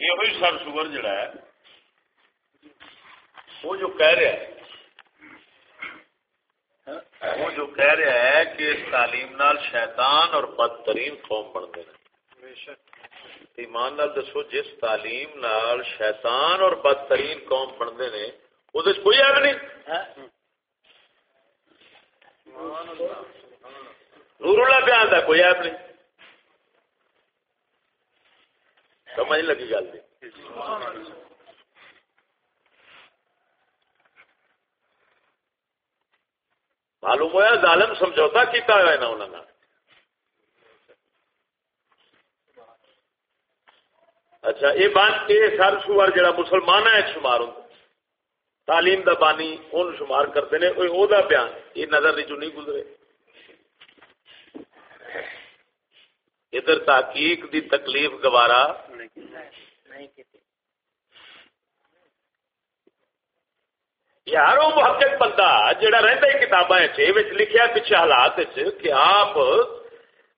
یہ سر سور جڑا ہے وہ جو کہہ رہا ہے وہ جو کہہ رہا ہے کہ اس تعلیم نال شیطان اور بدترین قوم بنتے ہیں ایمان نال دسو جس تعلیم نال شیطان اور بدترین قوم بنتے ہیں وہ کوئی ایب نہیں نور اللہ پہ آتا کوئی ایب نہیں سمجھ لگی گل معلوم ہوا ظالم سمجھوتا کیتا ہوا نا انہوں نے اچھا یہ بات یہ سر سوار جڑا مسلمان ہے شمار ہوں۔ تعلیم دا بانی ان شمار کرتے ہیں وہ بیان۔ یہ نظر نہیں نہیں گزرے۔ ادھر تحقیق دی تکلیف گوارا یار وہ محقق بندہ جہاں رہتا ہے کتابیں لکھیا پیچھے حالات کہ آپ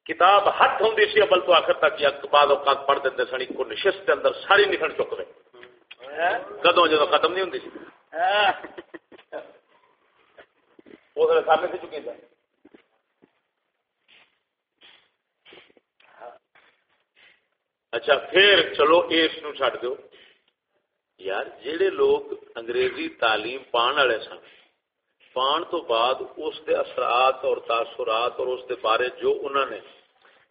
کتاب ہاتھ ہوں سی ابل تو آخر تک یا بعد اوقات پڑھ دیتے سن کو نشست کے اندر ساری نکل چک رہے کدو جدو ختم نہیں ہوں اس سامنے سے چکی تھا اچھا پھر چلو اس چڈ دو یار جہے لوگ انگریزی تعلیم پان والے سن، پان تو بعد اس دے اثرات اور تاثرات اور اس دے بارے جو انہوں نے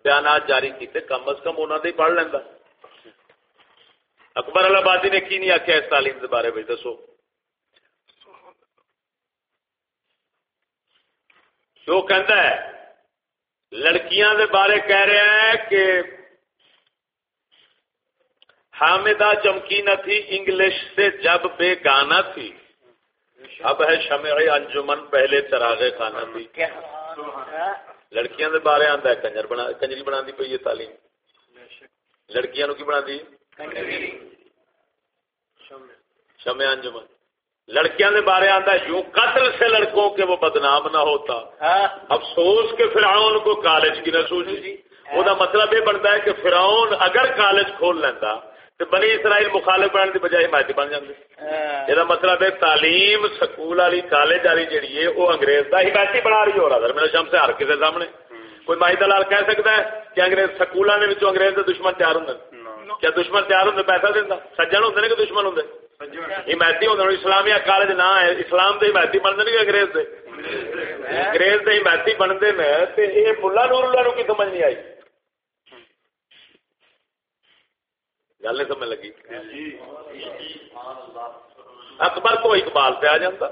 بیانات جاری کیتے، کم از کم انہوں نے پڑھ لینا اکبر آبادی نے کی نہیں آخیا اس تعلیم کے بارے میں دسو۔ جو کہتا ہے، لڑکیاں دے بارے کہہ رہے ہیں کہ حامدہ چمکی نہ تھی انگلش سے جب بے گانا تھی۔ اب ہے شمع انجمن پہلے چراغے کھانا تھی۔ لڑکیاں دے بارے آتا ہے کنجر بنا کنجری بنا دی پی تعلیم۔ لڑکیاں نو کی بنا دی شمع انجمن۔ لڑکیاں دے بارے آتا ہے جو قتل سے لڑکوں کے وہ بدنام نہ ہوتا۔ افسوس کے فرعون کو کالج کی نہ سوچی۔ وہ مطلب یہ بنتا ہے کہ فرعون اگر کالج کھول لینا بنی اسرائیل مخالف بننے کی بجائے حمایتی بن جاتے یہ مطلب ہے تعلیم سکول والی کالج والی جیڑی ہے وہ انگریز کا حمایتی بنا رہی ہو رہا میرے شام سے ہر کسی سامنے۔ کوئی ماہی دلال کہہ سکتا ہے کہ انگریز سکولوں کے انگریز کے دشمن تیار ہوں کیا دشمن تیار ہوں پیسہ دینا سجن ہوں کہ دشمن ہوں حمایتی ہوں اسلامیہ کالج نہ ہے۔ اسلام کے حمایتی بنتے نہیں انگریز کے انگریز کے حمایتی بنتے ہیں یہ ملا نور اللہ کی سمجھ نہیں آئی؟ گل سمجھ لگی۔ اکبر تو اقبال پہ آ جاتا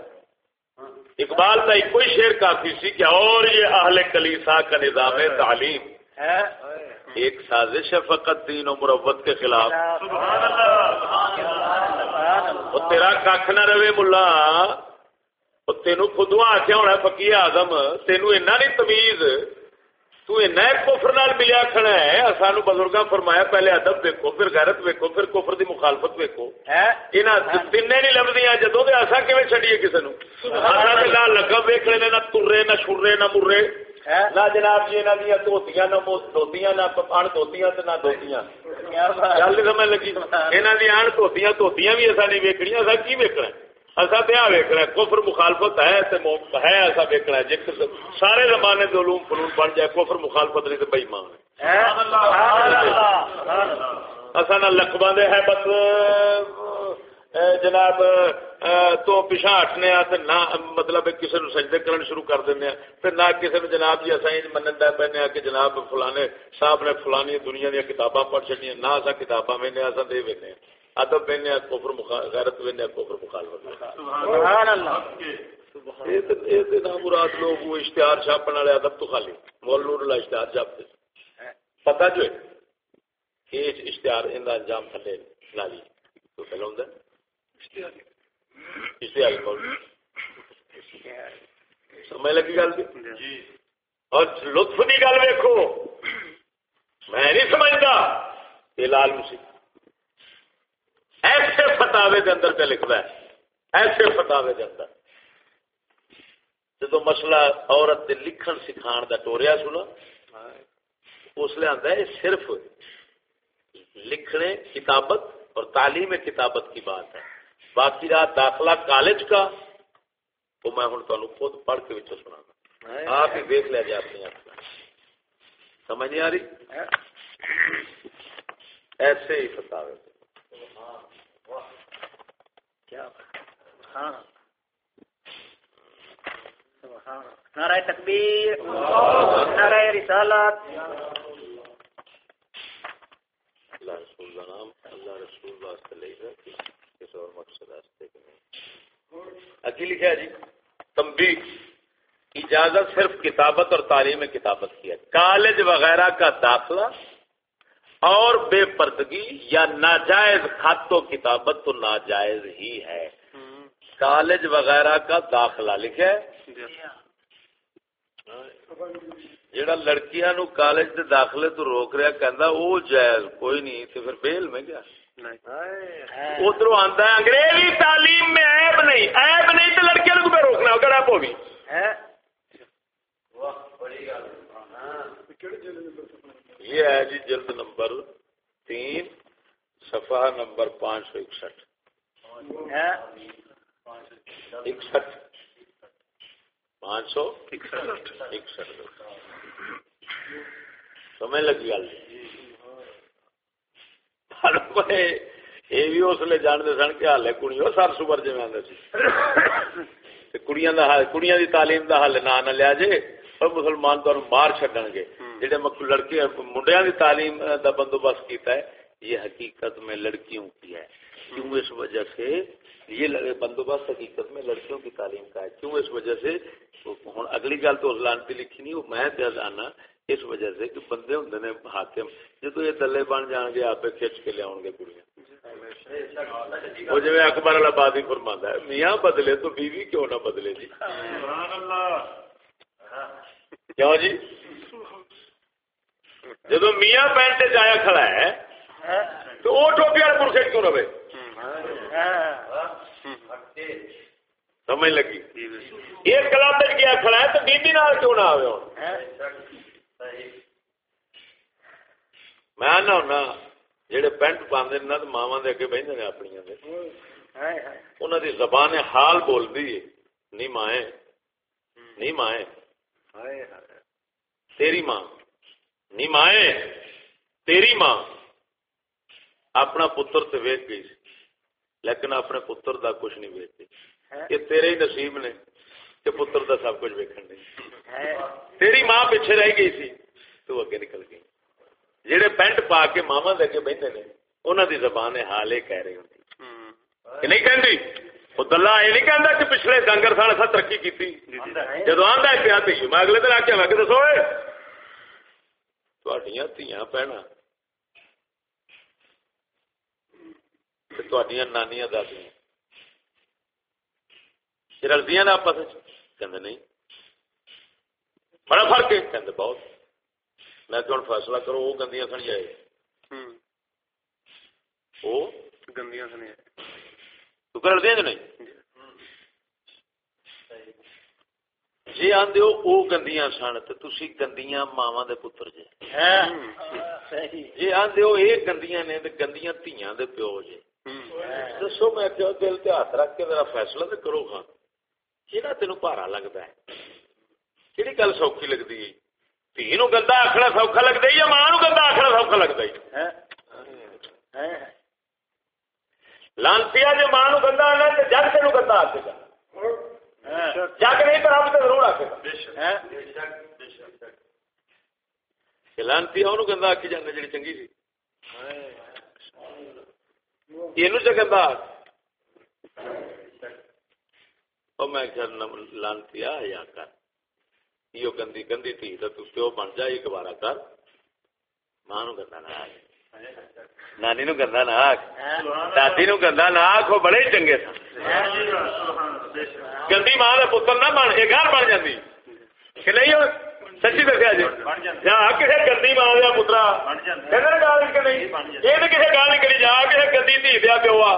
اقبال کا ایک شیر کافی سی کہ اور یہ اہل کلیسا کا نظام تعلیم۔ ایک سازش ہے فقط دین و مروت کے خلاف۔ وہ تیرا کھ نہ رہے ملا۔ تینوں خدوا آخیا ہونا فکی آزم تینوں ایسا نہیں تمیز۔ تو نال ملیا کھڑا ہے سانو بزرگاں فرمایا پہلے ادب ویکو پھر غیرت ویکو پھر کفر دی مخالفت ویکو یہاں تین نہیں لبدیاں جدو دے کیون چڈیے کسی نو نہ لگم ویکنے نے نہ ترے نہ چھرے نہ مرے۔ نہ جناب جی یہاں دیا دھوتیاں نہ دھوتیاں نہ ان دھوتیاں نہ دھوتیاں۔ گل سمجھ لگی؟ یہاں دیا ان دھوتیاں دھوتیاں بھی اصا نہیں ویکنیاں اصا کی ویکنا اصا تو ویکنا کفر مخالفت ہے ہے ایسا ویکنا جی سارے زمانے کے علوم فلوم بن جائے، کفر مخالفت نہیں تو بئی مان اصا نہ لکھبا دے ہے، بس جناب تو پیچھا ہٹنے نہ مطلب کسی نو سجدے کرنے شروع کر دینا پھر نہ کسی نے جناب جی اصا من پہنے کہ جناب فلانے صاحب نے فلانی دنیا دیا کتاباں پڑھ چڑیا نہ اصا کتاباں وہنے اصا دے وے ادب وہنے کفر غیرت وہنے کفر مخالفت مراد لوگ وہ اشتہار چھاپنے والے ادب تو خالی. مول نور اللہ اشتہار چھاپتے. پتا جو ہے اشتہار ان کا انجام تھلے لالی تو پہلے ہوں اشتہاری مول. سمجھ لگی گل جی. اور لطف کی گل ویکو میں نہیں سمجھتا. یہ لال مسیح. ایسے فتاوے کے اندر پہ لکھتا ہے۔ ایسے فتاوے کے اندر۔ جب مسئلہ عورت کے لکھن سکھان کا ٹوریا سنا اس لیے آتا ہے، صرف لکھنے کتابت اور تعلیم کتابت کی بات ہے۔ باقی رات داخلہ کالج کا، تو میں ہوں تمہیں خود پڑھ کے بچوں سنا آپ ہی دیکھ لیا جائے اپنی آپ سمجھ نہیں آ رہی؟ ایسے ہی فتح کیا ہاں۔ نعرہ تکبیر۔ نعرہ رسالت۔ اللہ رسول کا نام، اللہ رسول واسطے لے گا کس اور مقصد واسطے کہ نہیں۔ اکی لکھا جی تمبی اجازت صرف کتابت اور تعلیم کتابت کی ہے۔ کالج وغیرہ کا داخلہ اور بے پردگی یا ناجائز خط و کتابت تو ناجائز ہی ہے۔ کالج وغیرہ کا داخلہ لکھے۔ جڑا لڑکیاں نو کالج دے داخلے تو روک رہا کہندا او جائز کوئی نہیں تے پھر بیل میں گیا ادھر آتا ہے انگریزی تعلیم میں عیب نہیں عیب نہیں تو لڑکیاں کو روکنا ہوگا آپ بھی یہ ہے جی جلد نمبر تین صفحہ نمبر پانچ سو اکسٹھ۔ اکسٹھ۔ پانچ سو؟ اکسٹھ۔ سمجھ لگی گل؟ یہ بھی اس لیے جانتے سن کہ حال ہے کڑی وہ سر سبر جی آدھے سی۔ کڑیاں دی تعلیم دا حل نہ نہ لیا جے اور مسلمان تو مار چڈن گے۔ جہاں لڑکے منڈیا دی تعلیم دا بندوبست کیتا ہے یہ حقیقت میں لڑکیوں کی ہے۔ کیوں اس وجہ سے؟ یہ بندوبست حقیقت میں لڑکیوں کی تعلیم کا ہے۔ کیوں اس وجہ سے؟ ہوں اگلی گل تو لانتی لکھی نہیں میں آنا اس وجہ سے کہ بندے ہوں نے حاکم۔ جدو یہ دلے بن جان گے آپ کھچ کے لیا گے کڑیاں۔ وہ جی اکبر آباد ہی فرما ہے میاں بدلے تو بیوی کیوں نہ بدلے جی؟ کیوں جی؟ جب میاں پینٹ جایا کھڑا ہے، تو وہ ٹوپی والے پورسٹ کیوں رہے سمجھ لگی؟ یہ کلب جی گیا کھڑا ہے، تو بیبی نال کیوں نہ آئے میں آنا ہونا جہے پینٹ پاندے نا، تو ماوا دے اگے بہتے ہیں اپنی انہوں دی زبان حال بولتی ہے۔ نہیں مائیں نہیں مائیں۔ تیری ماں۔ مائیں تیری ماں اپنا پتر تو ویک گئی لیکن اپنے پتر دا کچھ نہیں ویکتی یہ تیرے ہی نصیب نے کہ پتر دا سب کچھ ویکن نہیں تیری ماں پیچھے رہ گئی سی تو اگے نکل گئی جہے پینٹ پا کے ماوا دے کے بہتے نے انہوں دی زبان حال یہ کہہ رہی ہوں کہ نہیں کہندی دلہ یہ نہیں کہتا کہ پچھلے ڈنگر سال ترقی کی جدو آدھا کیا تھی میں اگلے دن آ کے میں کہ دسو تیاں پینا نانیاں دادیاں رلدیاں نے آپس نہیں بڑا فرق ہے کہ بہت میں کہ فیصلہ کرو وہ گندیاں سن جائے وہ گندیاں سن تو دیا نہیں جی آدھے وہ گندیاں سن تو تھی گندیاں ماوا دے پتر جی جی آدھے وہ یہ گندیاں نے گندیاں تیاں دے پیو جی دسو میں کیا دل تے ہاتھ رکھ کے میرا فیصلہ تو کرو گا کہڑا تین پارا لگتا ہے کہڑی گل سوکھی لگتی ہے تھی نو گندا آخنا سوکھا لگتا ہے یا ماں نو گندا آخنا سوکھا لگتا ہے لانسی جی ماں نو گندا آنا تو جگ تین گندا گا جگ نہیں رب تو ضرور آکے گا گندا آکی جانا جی چنگی سی یہ گندا میں لانتی آ یا کر یہ گندی گندی تھی تو پیو بن جا کر ماں نو گندا نہ آگ نانی نو گندا نہ آگ دادی نو گندا نہ آگ وہ بڑے چنگے سن گندی ماں کا پتر نہ بن یہ گھر بن جاتی کہ نہیں سچی دسیا جی کسی گندی ماں دیا پترا گال کہ نہیں یہ تو کسی گال نکلی جا کسی گندی دھی دیا پیو آ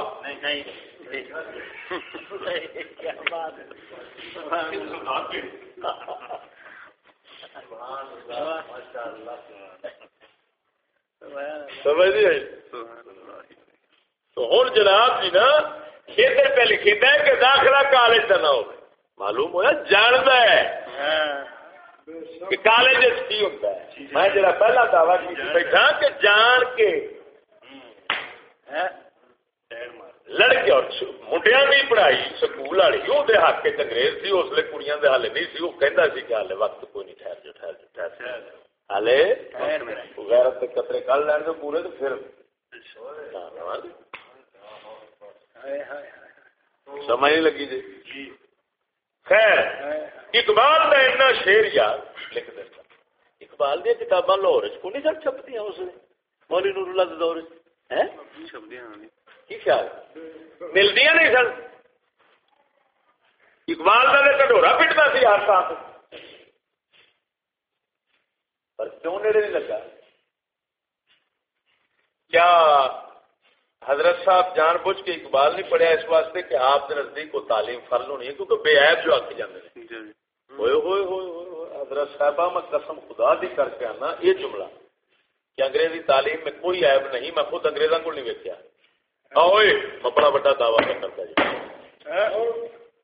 سمجھ تو ہوں جناب جی نا کھیتر پہ لکھی ہے کہ داخلہ کالج کا نہ ہو معلوم ہوا جاند ہے کہ کالج کی ہوتا ہے۔ میں جا پہلا دعوی کی بیٹھا کہ جان کے لڑکے اور منڈیا کی پڑھائی سکول والی وہ حق انگریز سی اس لیے کڑیاں دے حال نہیں سی۔ وہ کہہ سی کہ ہال وقت کوئی نہیں ٹھہر جو ٹھہر جو ٹھہر ہالے غیرت قطرے کل لین دو پورے تو پھر سمجھ نہیں لگی جی۔ خیر، اقبال کا اتنا شیر یار لکھ دیتا۔ اقبال دیا کتاباں لاہور کو نہیں سر چھپتی ہیں اس نے مولی نور اللہ دور کی خیال؟ ملتی نہیں سن؟ اقبال کا کٹورا پٹتا سی ہر ساتھ۔ پر کیوں نیڑے نہیں لگا؟ کیا حضرت صاحب جان بوجھ کے اقبال نہیں پڑھیا اس واسطے کہ آپ کے نزدیک کو تعلیم فرض ہونی ہے کیونکہ بے عیب جو آکی جانے جی۔ ہوئے ہوئے ہوئے حضرت صاحبہ میں قسم خدا دی کر کے آنا یہ جملہ کہ انگریزی تعلیم میں کوئی عیب نہیں میں خود انگریزوں کو نہیں ویکیا میں بڑا بڑا دعوی کرتا جی۔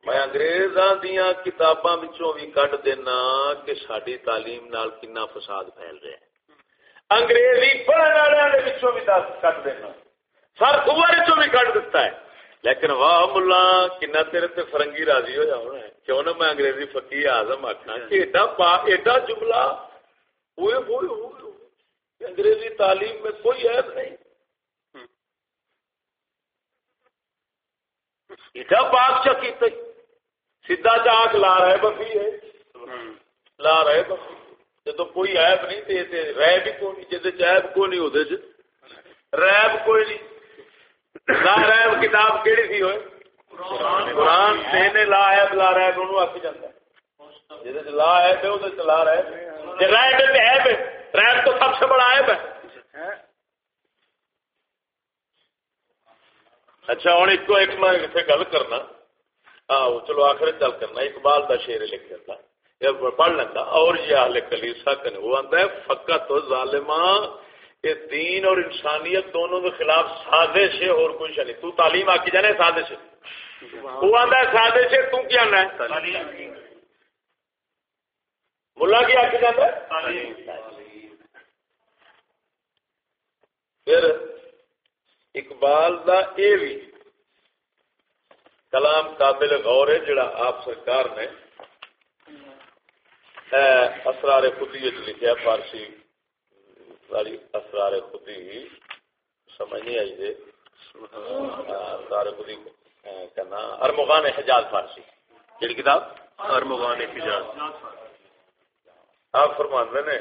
میں اگریزاں دیا کتاباں بھی کٹ دینا کہ ساری تعلیم نال کنا فساد پھیل رہا ہے۔ انگریزی پڑھنے والے بھی کٹ دینا۔ سر کبر بھی کٹ دیتا ہے۔ لیکن واہ ملا کنا تیرے تے فرنگی راضی ہو جاؤ کیوں نہ میں انگریزی فقی آزم آخنا کہ ایڈا پا ایڈا جملہ ہوئے ہوئے ہوئے۔ انگریزی تعلیم میں کوئی عیب نہیں۔ ایڈا پاک چا کی سیدا چاک لا رہے بفی ہے۔ لا رہے بفی جب کوئی عیب نہیں تے رہ بھی کوئی نہیں؟ جیسے عیب کو نہیں ہوتے ریب کوئی نہیں۔ لا ریب کتاب کہڑی تھی ہوئے؟ قرآن. دینے لا ہے لا دونوں آکی جاتا ہے۔ جیسے لا ہے تو وہ لا رہے۔ جی ریب ہے عیب ریب تو سب سے بڑا عیب ہے اچھا ہوں ایک ایک میں اتنے گل کرنا۔ چلو آخر چل کرنا۔ اقبال کا شیر لکھ دیتا پڑھ لینا اور یہ آل کلیسا کن وہ آتا ہے فقط ظالماں کہ دین اور انسانیت دونوں کے خلاف سازش ہے اور کچھ نہیں۔ تو تعلیم آ کی جانا ہے۔ سازش ہے وہ آتا ہے سازش ہے تو کیا ہے؟ ملا کی آ کی جانا ہے پھر اقبال دا اے بھی کلام قابل غور ہے جڑا آپ سرکار نے اسرار خودی لکھا فارسی۔ ساری اسرار خودی سمجھ نہیں آئی دے۔ اسرار خودی کہنا ارمغان حجاز فارسی۔ جڑی کتاب؟ ارمغان حجاز۔ آپ فرماندے نے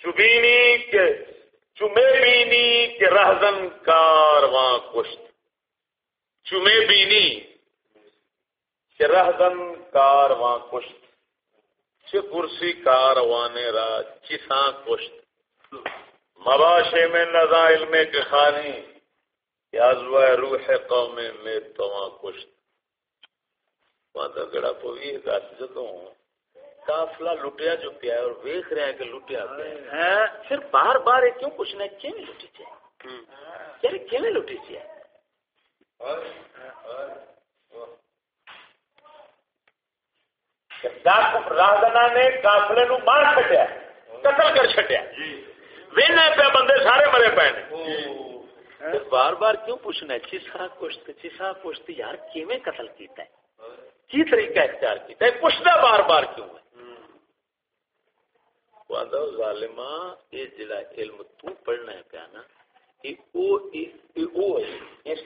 چبینی کے چمے بینی کے رہزن کارواں کشت۔ چمے بینی کے رہزن کارواں کشت۔ چھ کرسی کاروانے را چساں کشت۔ مباشے میں نزا علم کے خانی یازو روح قوم میں تواں کشت۔ وہاں گڑا پوی دس جدوں کافلا لٹیا جو پیا اور ویخ رہا ہے کہ لٹیا پیا پھر بار بار یہ کیوں پوچھنا ہے کیوں لٹی چاہیے؟ یار کیوں لٹی چاہیے؟ راہدنا نے کافلے نو مار چڈیا قتل کر چڈیا وین پہ بندے سارے مرے پے بار بار کیوں پوچھنا چیسا کشت چیسا کشت یار کیویں قتل کیتا ہے؟ کی طریقہ اختیار کیتا ہے؟ پوچھنا بار بار کیوں ہے؟ ظالما یہ جڑا علم تو پڑھنا ہے پیا نا اس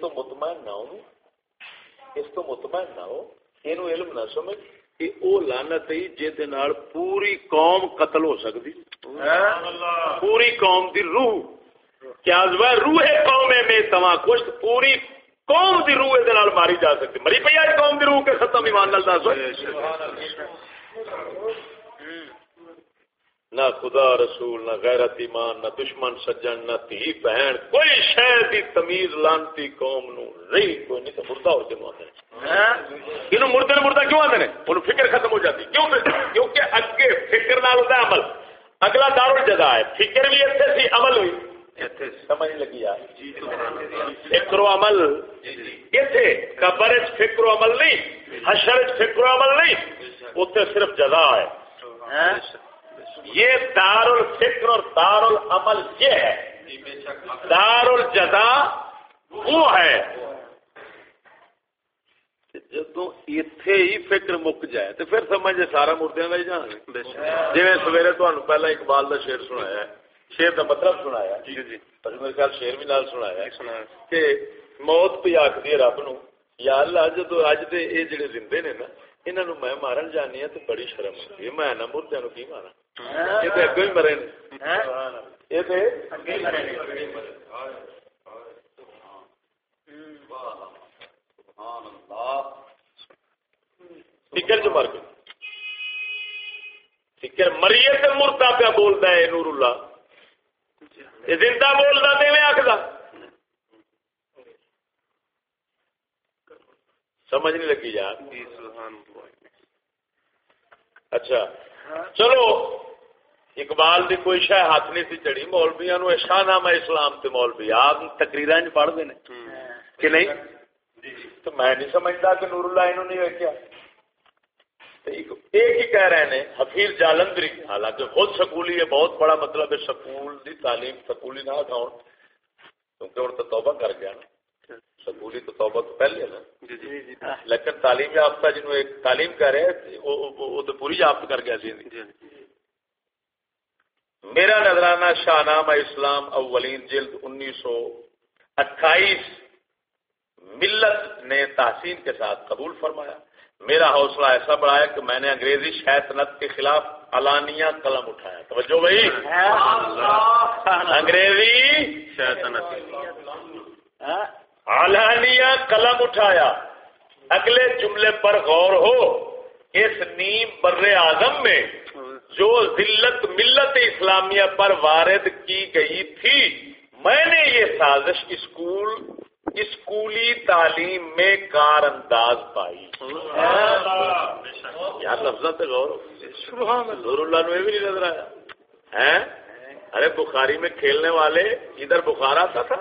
تو مطمئن نہ ہو اس تو مطمئن نہ ہو یہ علم نہ سمجھ کہ او لانت ہی جے نال پوری قوم قتل ہو سکتی پوری قوم دی روح۔ کیا روح قوم میں تما کچھ پوری قوم دی روح دے نال ماری جا سکتی۔ مری پئی قوم دی روح کے ختم ایمان نال دس۔ نہ خدا رسول نہ غیرت ایمان نہ دشمن سجن نہ تھی بہن۔ کوئی شہر دی تمیز لانتی قوم نو رہی کوئی نہیں تو مردہ ہو جنو آتے ہیں۔ مردے نے مردہ کیوں آتے ہیں انہوں فکر ختم ہو جاتی۔ کیوں کیونکہ اگے فکر نال ہوتا ہے عمل۔ اگلا دار الجزا ہے۔ فکر بھی اتنے سی عمل ہوئی۔ سمجھ لگی فکر و عمل۔ اتنے قبر فکر و عمل نہیں حشر فکر و عمل نہیں اتنے صرف جزا ہے۔ یہ دار الفکر اور دار العمل یہ ہے۔ دار الجزا وہ ہے۔ جدو اتے ہی فکر مک جائے تو پھر سمجھ سارا مردوں کا ہی جان جی سویرے تمہیں پہلے اقبال کا شیر سنایا شیر کا مطلب سنایا جی جی میرے خیال شیر بھی نال سنایا کہ موت پہ آخری رب نو یا اللہ جدو اج دے اے جڑے زندے نے نا انہاں نو میں مارن جانی ہوں تو بڑی شرم ہوتی ہے میں نہ مردوں کی مارا یہ تو اگے ہی مرے یہ اگے ہی مرے فکر جو مر گئی۔ فکر مریے سے مرتا پیا بولتا ہے نور اللہ یہ زندہ بولتا میں آخلا سمجھ نہیں لگی یار۔ اچھا۔ چلو اقبال دی کوئی شہ ہاتھ نہیں سی چڑی مولبیا نو شاہ نام اسلام تے مولوی آپ تقریر پڑھتے ہیں کہ نہیں؟ تو میں نہیں سمجھتا کہ نور اللہ انہوں نہیں ویکیا ایک ہی کہہ رہے ہیں حفیظ جالندری۔ حالانکہ خود سکولی ہے بہت بڑا مطلب ہے سکول دی تعلیم سکولی نہ اٹھاؤ کیونکہ اور تو توبہ کر گیا نا۔ سکولی تو توبہ تو پہلے نا۔ جی، جی، جی۔ لیکن تعلیم یافتہ جنہوں ایک تعلیم کہہ رہے وہ تو پوری یافت کر گیا سی۔ میرا نظرانہ شاہ نامہ اسلام اولین جلد انیس سو اٹھائیس ملت نے تحسین کے ساتھ قبول فرمایا۔ میرا حوصلہ ایسا بڑھایا کہ میں نے انگریزی شیطنت کے خلاف علانیہ قلم اٹھایا۔ توجہ بھائی۔ انگریزی شیطنت علانیہ قلم اٹھایا۔ اگلے جملے پر غور ہو۔ اس نیم بر اعظم میں جو ذلت ملت اسلامیہ پر وارد کی گئی تھی، میں نے یہ سازش اسکول اسکولی تعلیم میں کار انداز پائی۔ یار لفظ غور اللہ۔ نے بھی نہیں نظر آیا۔ ارے بخاری میں کھیلنے والے ادھر بخار آتا تھا۔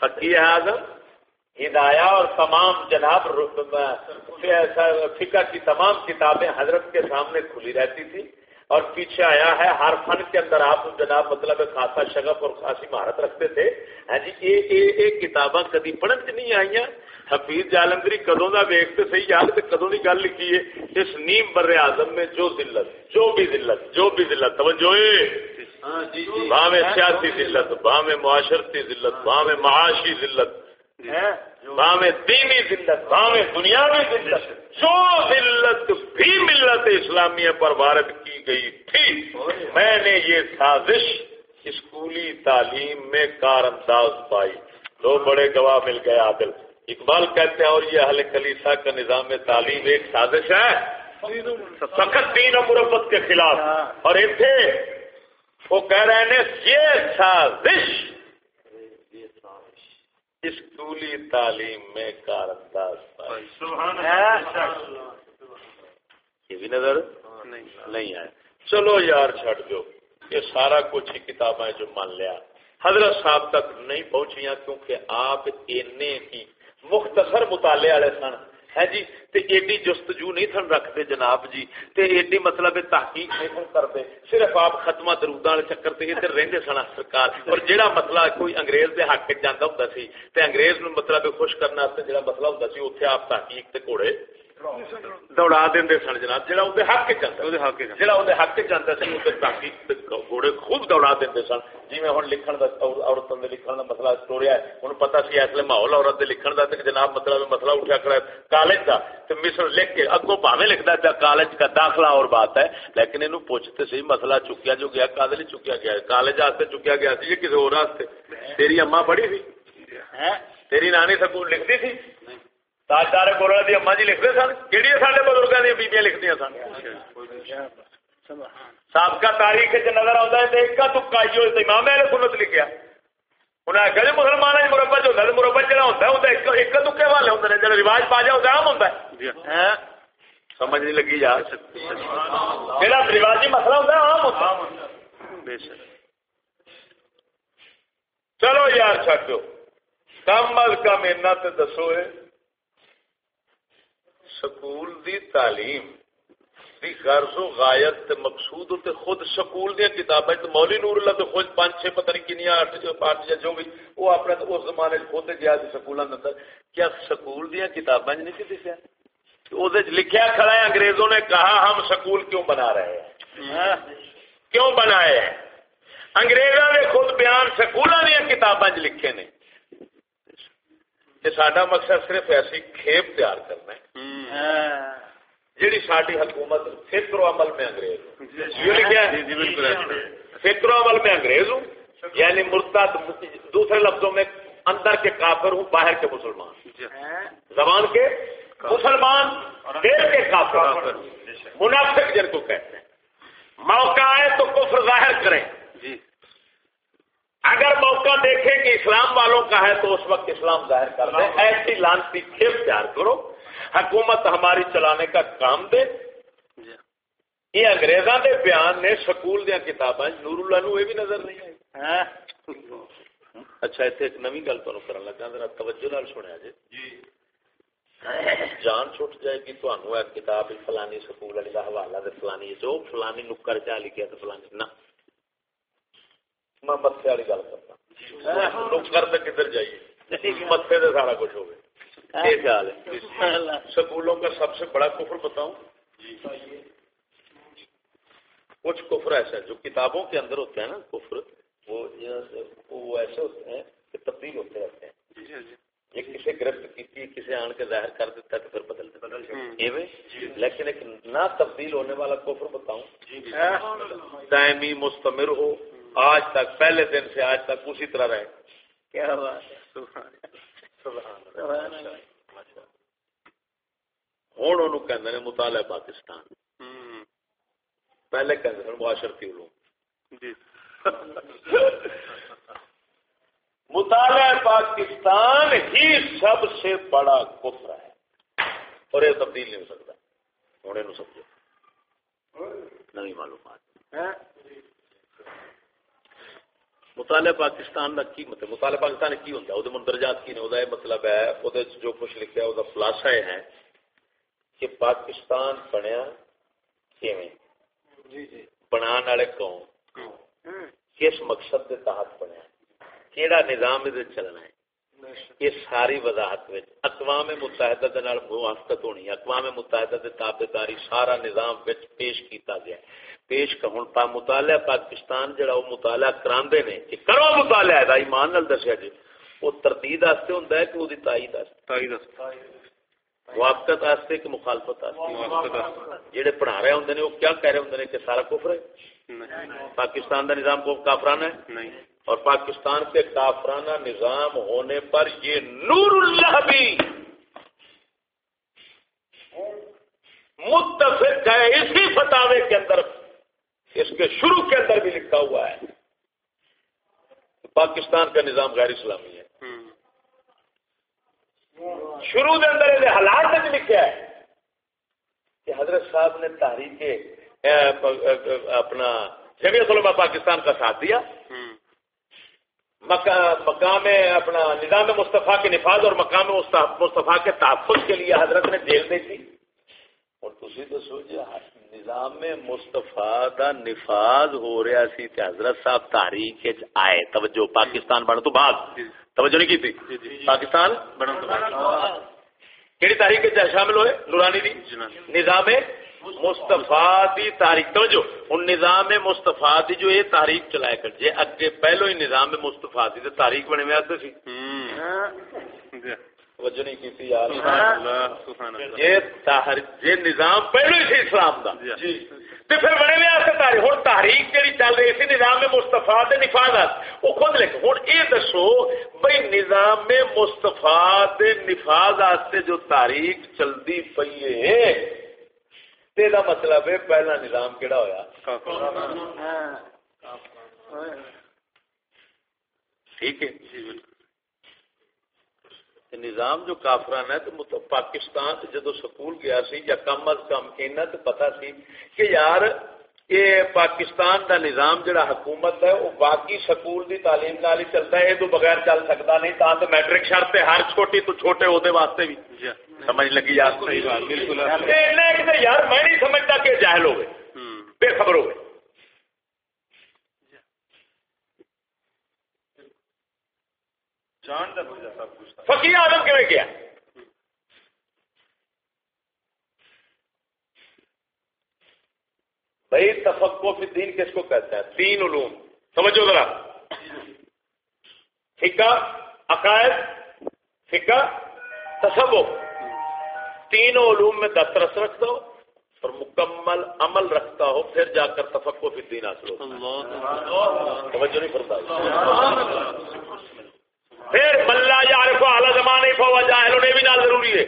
فکی اعظم ہدایا اور تمام جناب فکا کی تمام کتابیں حضرت کے سامنے کھلی رہتی تھی اور پیچھے آیا ہے ہر فن کے اندر آپ جناب مطلب خاصا شگف اور خاصی مہارت رکھتے تھے۔ ہاں جی یہ کتاباں کدی پڑھن چ نہیں آئی حفیظ جالندری کدوں کا ویختے صحیح یاد تو کدوں کی گل لکھی ہے۔ اس نیم بر اعظم میں جو ذلت جو بھی ذلت جو بھی ذلت توجہ ہاں جی، جی۔ میں سیاسی ذلت باہ میں معاشرتی ذلت باہ میں معاشی ذلت باہ میں دینی ذلت باہ میں دنیاوی ذلت جو ذلت بھی ملت اسلامیہ پر وارد کی گئی تھی۔ میں نے یہ سازش اسکولی تعلیم میں کار انداز پائی۔ دو بڑے گواہ مل گئے عادل۔ اقبال کہتے ہیں اور یہ اہل کلیسا کا نظام تعلیم ایک سازش ہے۔ سخت دین و مربت کے خلاف۔ اور اتنے وہ کہہ رہے ہیں یہ سازش اسکولی تعلیم میں کار انداز یہ بھی نظر نہیں آئے۔ چلو یار چھٹ دو یہ سارا کچھ ہی کتابیں جو مان لیا۔ حضرت صاحب تک نہیں پہنچیاں کیونکہ آپ ہی مختصر مطالعے والے سن۔ ہے جی تے ایڈی جستجو نہیں تھن رکھتے جناب جی۔ تے ایڈی مطلب تحقیق نہیں تھن کرتے۔ صرف آپ ختمہ دروداں والے چکر تے ادھر رہندے سن سرکار۔ اور جیڑا مسئلہ کوئی انگریز دے حق وچ جاندا ہوندا سی، تے انگریز نو مطلب خوش کرنے واسطے جیڑا مسئلہ ہوندا سی، اوتھے آپ تحقیق تے گھوڑے دوڑا دیں سن جناب جہاں وہ حق جہاں اس تحقیق گھوڑے خوب دوڑا دیں سن۔ جی میں ہوں لکھن کا عورتوں کے لکھن کا مسئلہ ٹوریا ہے ہوں پتا سی اس لیے ماحول عورت کے لکھن کا جناب مطلب مسئلہ اٹھا کر کالج کا تو مصر لکھ کے اگوں پاوے لکھتا ہے کالج کا داخلہ اور بات ہے۔ لیکن یہ پوچھتے سی مسئلہ چکیا جو گیا کالج چکیا گیا؟ کالج واسطے چکیا گیا سی کسی اور تیری اما پڑھی تھی تیری نانی سکول لکھتی تھی تاجدار گورا دی اما جی لکھتے سن کہڑی سارے بزرگوں دیا بیبیاں لکھتی سن سابقہ تاریخ نظر آتا ہے ایک تکا جو امام اہل سنت لکھیا انہیں آخیا جی مسلمان مربع جو ہوتا مربع جہاں ہوتا ہے ایک تکے والے ہوتے ہیں جب رواج پا جا ہوتا ہے عام ہوتا ہے سمجھ نہیں لگی یار جہاں رواجی مسئلہ ہوتا ہے عام ہوتا ہے چلو یار چڈو کم از کم اینا تے دسو سکول دی تعلیم دی غرض و غایت تے مقصود تے خود سکول دی کتابیں تے مولی نور اللہ تے خود پانچ چھ پتہ نہیں کنیا اٹھ جو پانچ یا جو بھی، وہ اپنے اس زمانے وچ خود گیا سی سکولاں اندر کیا سکول دی کتابیں نہیں سی دسیا او دے لکھیا کھڑا ہے انگریزوں نے کہا ہم سکول کیوں بنا رہے ہیں؟ ہاں؟ کیوں بنائے ہیں؟ انگریزوں نے خود بیان سکولوں دیا کتابیں لکھے نے۔ کہ سڈا مقصد صرف ایسی کھیپ تیار کرنا ہے۔ جیڑی ساری حکومت فکر و عمل میں انگریز یہ لکھا ہے فکر و عمل میں انگریز ہوں یعنی مرتد دوسرے لفظوں میں اندر کے کافر ہوں باہر کے مسلمان۔ زبان کے مسلمان دیر کے کافر۔ منافق جن کو کہتے ہیں۔ موقع آئے تو کفر ظاہر کریں۔ جی۔ اگر موقع دیکھیں کہ اسلام والوں کا ہے تو اس وقت اسلام ظاہر کر دیں ایسی لانسی کھیپ تیار کرو۔ حکومت ہماری چلانے کا کام دے۔ جی۔ یہ انگریزاں دے بیان نے سکول دیا کتابیں نور اللہ نو یہ بھی نظر نہیں آئی۔ ہاں۔ اچھا اتنے ایک نوی گل تمہیں کرن لگا ذرا توجہ نال سنیا جی۔ جان چھٹ جائے گی تو کتاب فلانی سکول والی کا حوالہ دے فلانی جو فلانی نکر چا لکھا تو فلانی نہ۔ میں متے والی گل کرتا نکر تو کدھر جائیے؟ متے سے سارا کچھ ہوگا یہ خیال ہے۔ سکولوں کا سب سے بڑا کفر بتاؤں؟ کچھ کفر ایسا جو کتابوں کے اندر ہوتے ہیں نا کفر وہ وہ ایسے ہوتے ہیں کہ تبدیل ہوتے رہتے ہیں۔ جی، جی۔ کسی گرفت کی کسی آن کے ظاہر کر دیتا تو پھر بدل دیتا۔ جی۔ لیکن ایک نہ تبدیل ہونے والا کفر بتاؤں۔ دائمی مستمر ہو۔ آج تک پہلے دن سے آج تک اسی طرح رہے۔ کیا ہوں کہ مطالعہ پاکستان۔ پہلے کہ معاشرتی علوم۔ جی۔ مطالعہ پاکستان ہی سب سے بڑا کفر ہے۔ اور یہ تبدیل نہیں ہو سکتا۔ ہوں یہ سمجھو نہیں معلومات؟ مطالعہ پاکستان کا کی مطلب؟ مطالعہ پاکستان کی ہوتا ہے؟ وہ مندرجات کی نے؟ مطلب ہے وہ جو کچھ لکھا ہے وہ خلاصہ یہ ہے کہ پاکستان بنیا جی جی۔ بنا والے قوم کس مقصد کے تحت بنیا؟ کیڑا نظام چلنا ہے؟ یہ ساری وضاحت اقوام متحدہ موافقت ہونی اقوام متحدہ تابے داری سارا نظام پیش کیتا گیا پیش ہوں مطالعہ پاکستان جڑا وہ مطالعہ کراندے نے کہ کرو مطالعہ دا ایمان نال دسیا جی۔ وہ تردید واسطے ہوندا ہے کہ وہ دی تائید واسطے؟ موافقت واسطے کہ مخالفت واسطے؟ جڑے پڑھا رہے ہوندے نے وہ کیا کہہ رہے ہوندے نے کہ سارا کفر ہے؟ پاکستان دا نظام کو کافرانہ ہے؟ نہیں۔ اور پاکستان کے کافرانہ نظام ہونے پر یہ نور اللہ بھی متفق ہے اسی فتوے کے اندر اس کے شروع کے اندر بھی لکھا ہوا ہے۔ پاکستان کا نظام غیر اسلامی ہے۔ شروع کے اندر یہ حالات میں لکھا ہے کہ حضرت صاحب نے تاریخ اپنا جمعیت علماء پاکستان کا ساتھ دیا۔ مقام اپنا نظام مصطفیٰ کے نفاذ اور مقام مصطفیٰ کے تحفظ کے لیے حضرت نے جیل دی تھی اور تھی دسو جی نظام مصطفیٰ دا نفاذ ہو رہا سی تے حضرت صاحب تاریخ آئے۔ توجہ پاکستان بن تو بعد۔ توجہ نہیں کی تھی جی، جی، جی۔ پاکستان بن تو بعد۔ کہڑی تاریخ شامل ہوئے؟ نورانی دی؟ نظام مستفا دی تاریخ توجہ ہوں نظام مستفا دی جو یہ تاریخ چلایا کر جی اگے پہلو ہی نظام مستفا دی تاریخ بنے میں آتے سی۔ نہیں یار۔ یہ نظام پہلو ہی سی اسلام دا۔ جی۔ پھر میں آتے تاریخ۔ تاریخ جی چل رہی سی نظام مستفا دے نفاذات خود لکھ۔ دسو بھائی نظام مستفا دے نفاذ جو تاریخ چلتی پی ہے دا مطلب ہے، پہلا نظام کیڑا ہویا؟ ٹھیک ہے۔ نظام جو کافران ہے تو پاکستان جدو سکول گیا سی یا کم از کم اینا تو پتا سی کہ یار یہ پاکستان دا نظام جڑا حکومت ہے وہ باقی سکول دی تعلیم نال ہی چلتا ہے یہ تو بغیر چل سکتا نہیں تا تو میٹرک شرط ہے ہر چھوٹی تو چھوٹے وہ واسطے بھی۔ جی۔ سمجھ لگی یار؟ بالکل یار میں نہیں سمجھتا کہ جاہل ہوئے۔ بے خبر ہوئے۔ فقیر آدم گیا؟ بھائی تفقو فی دین کس کو کہتے ہیں؟ تین علوم۔ سمجھو ذرا۔ فکا عقائد فکا تصو تینوں علوم میں دسترس رکھ دو، اور مکمل عمل رکھتا ہو، پھر جا کر تفقو فی دین حاصل ہو توجہ نہیں پڑتا پھر ملا یار کو اعلی زمانے کو جاہل ہونے بھی نہ ضروری ہے۔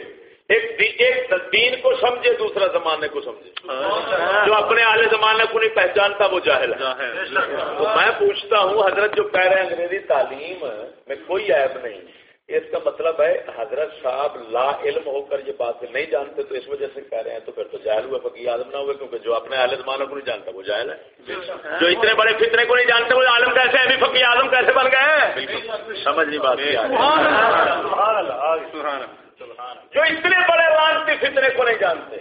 ایک ایک دین کو سمجھے دوسرا زمانے کو سمجھے۔ جو اپنے اعلی زمانے کو نہیں پہچانتا وہ جاہل ہے۔ تو میں پوچھتا ہوں حضرت جو کہہ رہے ہیں انگریزی تعلیم میں کوئی عیب نہیں۔ اس کا مطلب ہے حضرت صاحب لا علم ہو کر یہ بات نہیں جانتے تو اس وجہ سے کہہ رہے ہیں تو پھر تو جاہل ہوئے فقی آدم نہ ہوئے کیونکہ جو اپنے اہل زمانہ کو نہیں جانتا وہ جاہل ہے۔ جو اتنے بڑے فطرے کو نہیں جانتے وہ عالم کیسے ابھی فقی آدم کیسے بن گئے سمجھ نہیں بات جو اتنے بڑے لانتی فتنے کو نہیں جانتے۔